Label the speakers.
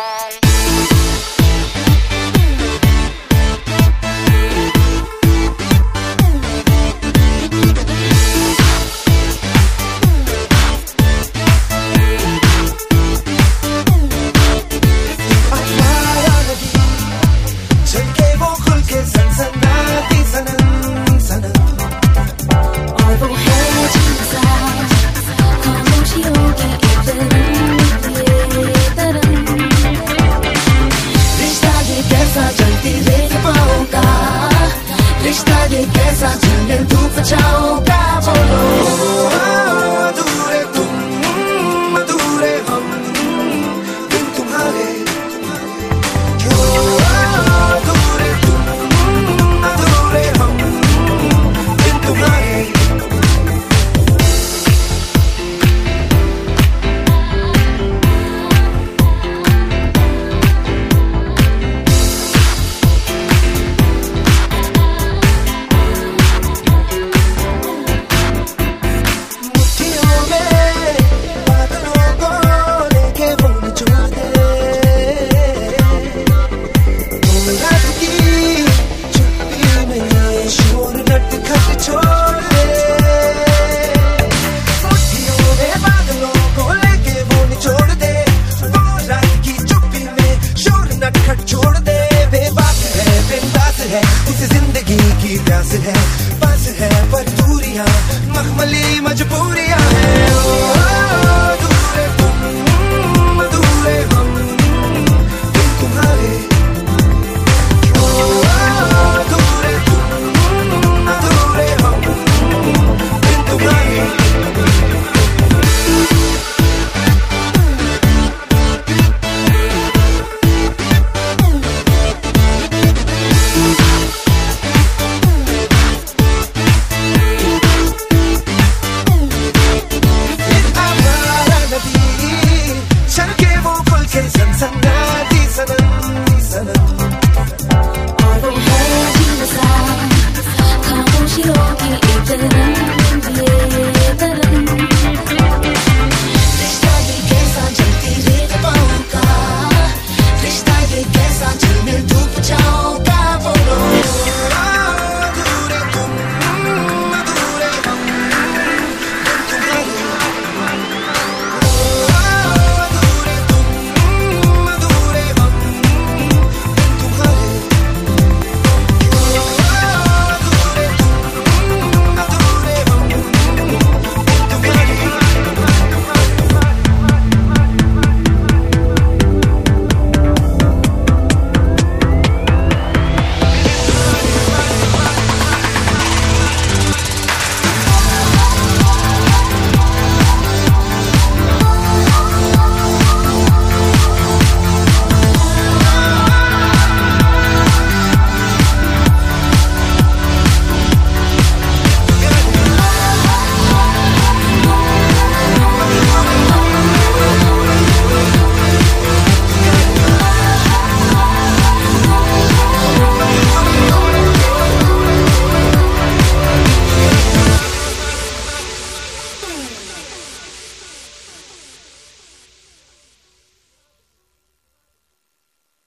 Speaker 1: Bye. है बस है पर दूरिया मखमली मजबूरिया